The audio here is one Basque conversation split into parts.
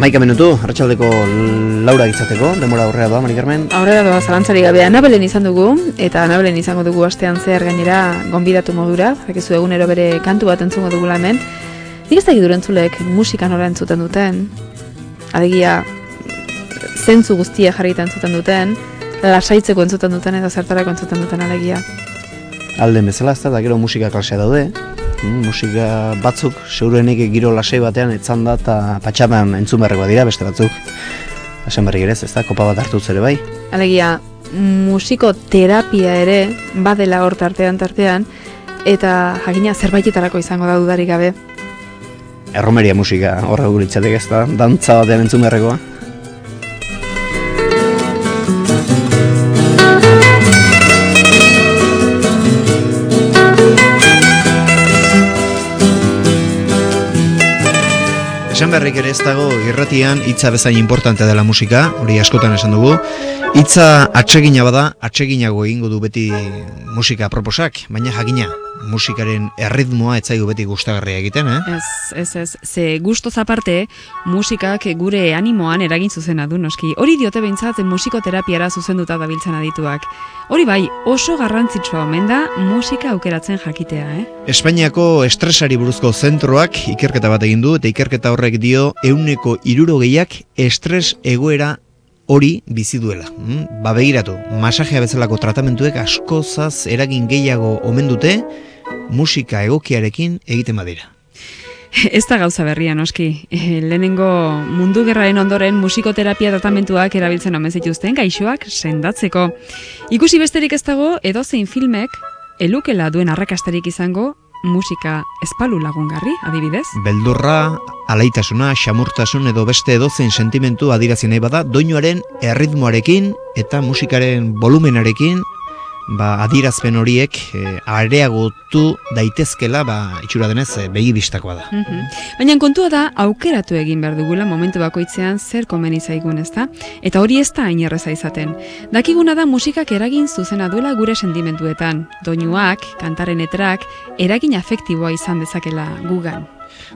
Amaika minutu, hartxaldeko laura izateko, demora aurrea doa, Mari Carmen? Aurrera doa, zalantzari gabe, anabelen izan dugu, eta anabelen izango dugu astean zehar gainera gonbidatu modura, zakizu egunero bere kantu bat entzungo dugu hemen. Nik ez dakit durentzulek musika nola entzuten duten, adegia zentzu guztia jarrita entzuten duten, lasaitzeko entzuten duten edo zertarako entzuten duten alegia. Alden bezala ez da, gero musika klasea daude, musika batzuk, seurenik giro lasei batean etzan da eta patxaman entzun beharrekoa dira beste batzuk. Esan berri gerez, ez da, kopa bat hartu ere bai. Alegia, musiko terapia ere badela hor tartean tartean, eta jakina zerbaitetarako izango da dudarik gabe. Erromeria musika horra guritzatek ez da, dantza batean entzun beharrekoa. Esan berrik ere ez dago irratian hitza bezain importantea dela musika, hori askotan esan dugu. Hitza atsegina bada, atseginago egingo du beti musika proposak, baina jakina musikaren erritmoa etzaigu beti gustagarria egiten, eh? Ez, ez, ez. Ze gustoz aparte, musikak gure animoan eragin zuzena du, noski. Hori diote behintzat musikoterapiara zuzenduta dabiltzen adituak. Hori bai, oso garrantzitsua omen da musika aukeratzen jakitea, eh? Espainiako estresari buruzko zentroak ikerketa bat egin du, eta ikerketa horrek dio euneko irurogeiak estres egoera hori bizi duela. Mm? Ba begiratu, masajea bezalako tratamentuek askozaz eragin gehiago omen dute, musika egokiarekin egiten badira. Ez da gauza berria noski. E, lehenengo mundu gerraren ondoren musikoterapia tratamentuak erabiltzen omen zituzten gaixoak sendatzeko. Ikusi besterik ez dago edozein filmek elukela duen arrakastarik izango musika espalu lagungarri, adibidez? Beldurra, alaitasuna, xamurtasun edo beste edozein sentimentu adirazi nahi bada, doinuaren erritmoarekin eta musikaren volumenarekin ba, adirazpen horiek e, areagotu daitezkela ba, itxura denez e, begi bistakoa da. Mm Baina kontua da aukeratu egin behar dugula momentu bakoitzean zer komeni zaigun ez da? Eta hori ez da inerreza izaten. Dakiguna da musikak eragin zuzena duela gure sentimentuetan. Doinuak, kantaren etrak, eragin afektiboa izan dezakela gugan.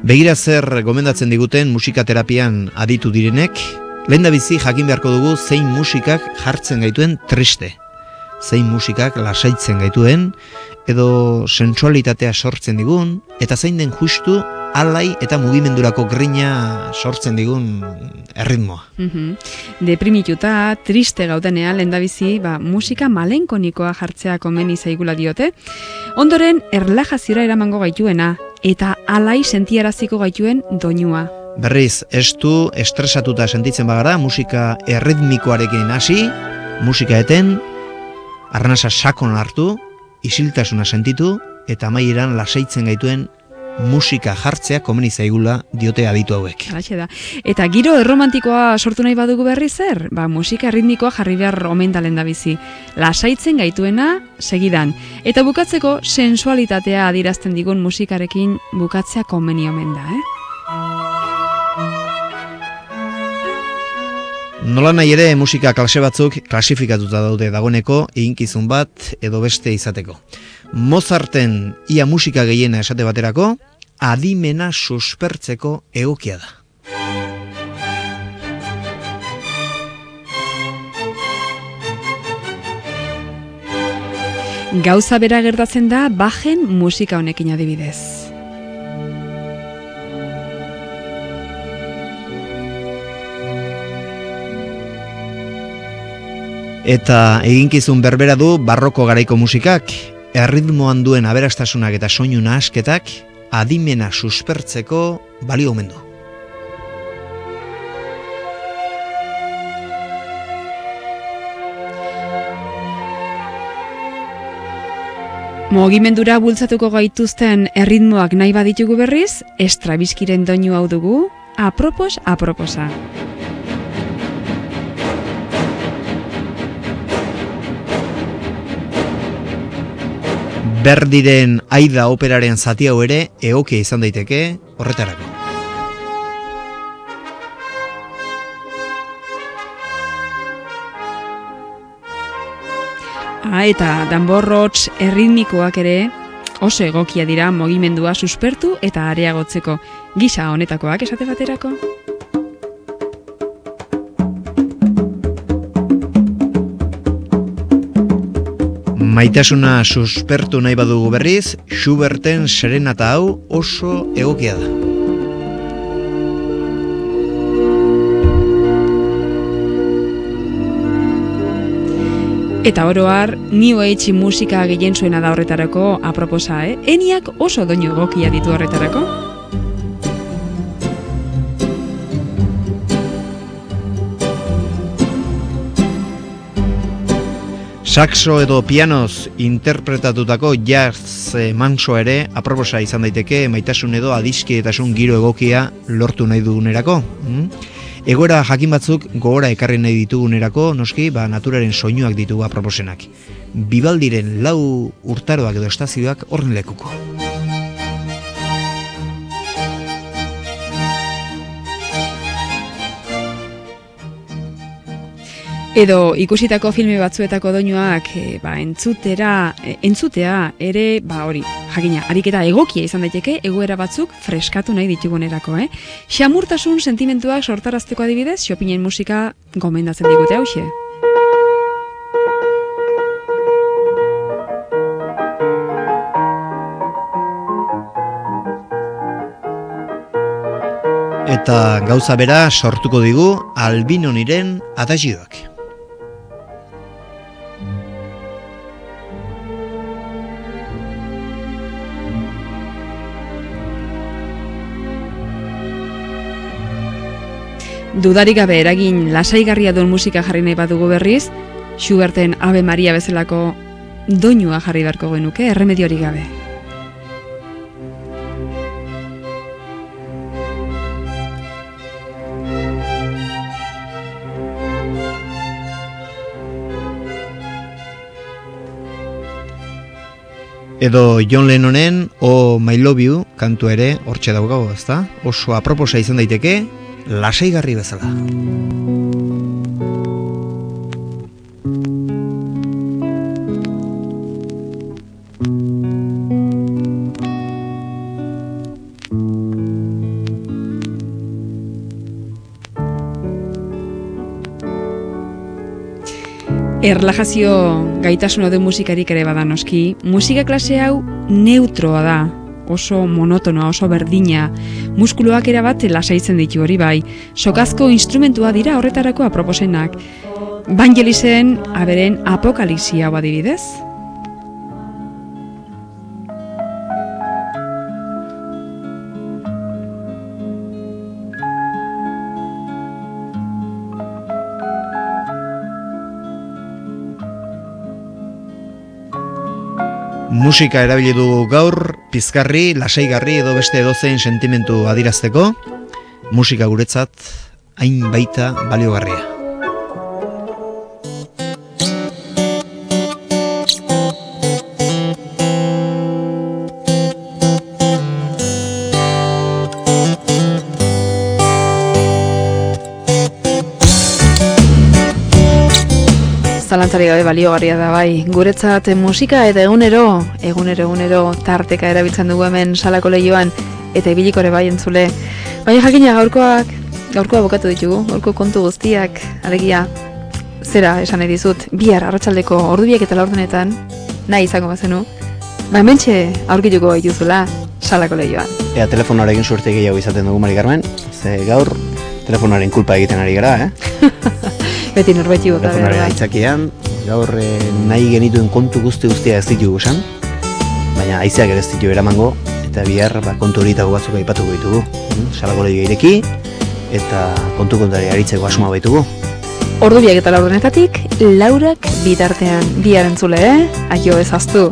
Begira zer gomendatzen diguten musikaterapian aditu direnek, lehen da bizi jakin beharko dugu zein musikak jartzen gaituen triste zein musikak lasaitzen gaituen, edo sensualitatea sortzen digun, eta zein den justu alai eta mugimendurako grina sortzen digun erritmoa. Mm -hmm. Deprimituta, triste gaudenean, lendabizi, ba, musika malenkonikoa jartzea komeni zaigula diote. Ondoren, erlajaziora eramango gaituena, eta alai sentiaraziko gaituen doinua. Berriz, estu, estresatuta sentitzen bagara, musika erritmikoarekin hasi, musika eten, arnasa sakon hartu, isiltasuna sentitu, eta amaieran lasaitzen gaituen musika jartzea komeni zaigula diote aditu hauek. da. Eta giro erromantikoa sortu nahi badugu berri zer? Ba, musika ritmikoa jarri behar omen da bizi. Lasaitzen gaituena segidan. Eta bukatzeko sensualitatea adirazten digun musikarekin bukatzea komeni omen da, eh? Nola nahi ere musika klase batzuk klasifikatuta daude dagoneko eginkizun bat edo beste izateko. Mozarten ia musika gehiena esate baterako, adimena suspertzeko egokia da. Gauza bera gertatzen da bajen musika honekin adibidez. Eta eginkizun berbera du barroko garaiko musikak, erritmoan duen aberastasunak eta soinu nahasketak adimena suspertzeko balio omen du. Mogimendura bultzatuko gaituzten erritmoak nahi baditugu berriz, estrabizkiren doinu hau dugu, apropos aproposa. Berdiren aida operaren zati hau ere eokia izan daiteke horretarako. Ah, eta danborrots erritmikoak ere oso egokia dira mogimendua suspertu eta areagotzeko gisa honetakoak esate baterako. Maitasuna suspertu nahi badugu berriz, Schuberten serenata hau oso egokia da. Eta oroar, New Age musika gehien zuena da horretarako aproposa, eh? Eniak oso doinu egokia ditu horretarako. Saxo edo pianoz interpretatutako jazz manso ere aproposa izan daiteke maitasun edo adiskietasun giro egokia lortu nahi dugunerako. Mm? Egoera jakin batzuk gogora ekarri nahi ditugunerako, noski, ba, naturaren soinuak ditugu aproposenak. Bibaldiren lau urtaroak edo estazioak horren lekuko. Edo ikusitako filme batzuetako doinuak e, ba, entzutera, e, entzutea ere ba hori, jakina, ariketa egokia izan daiteke egoera batzuk freskatu nahi ditugunerako, eh? Xamurtasun sentimentuak sortarazteko adibidez, xopinen musika gomendatzen digute hause. Eta gauza bera sortuko digu albinoniren adagioak. Dudarik gabe eragin lasaigarria duen musika jarri nahi badugu berriz, Schuberten Ave Maria bezalako doinua jarri beharko genuke, erremediorik gabe. Edo John Lennonen O My Love You kantu ere hortxe daugago, ezta? Oso aproposa izan daiteke, lasaigarri bezala. Erlajazio gaitasuna du musikarik ere badanoski, musika klase hau neutroa da, oso monotonoa, oso berdina, muskuluak erabat lasaitzen ditu hori bai, sokazko instrumentua dira horretarako aproposenak. Bangelisen, aberen apokalisia adibidez. Musika erabili du gaur, pizkarri, lasaigarri edo beste edozein sentimentu adirazteko, musika guretzat hain baita baliogarria. Zalantzari gabe baliogarria da bai. Guretzat musika eta egunero, egunero, egunero tarteka erabiltzen dugu hemen salako lehioan eta ibiliko ere bai entzule. Baina jakina gaurkoak, gaurkoa bokatu ditugu, gaurko kontu guztiak, alegia, zera esan edizut, bihar arratsaldeko ordubiak eta laurdenetan, nahi izango bazenu, ba hementxe aurkituko dituzula salako lehioan. Ea telefonoarekin suerte gehiago izaten dugu Mari Carmen, ze gaur telefonoaren kulpa egiten ari gara, eh? Beti gota behar aitzakian, gaur eh, nahi genituen kontu guzti guztia ez ditugu esan, baina aizeak ere ez ditu eramango, eta bihar ba, kontu horietago batzuk aipatuko ditugu. Hmm? Salako ireki, eta kontu kontari aritzeko asuma baitugu. Ordu biak eta laurdenetatik, laurak bitartean bihar entzule, eh? Aio ezaztu.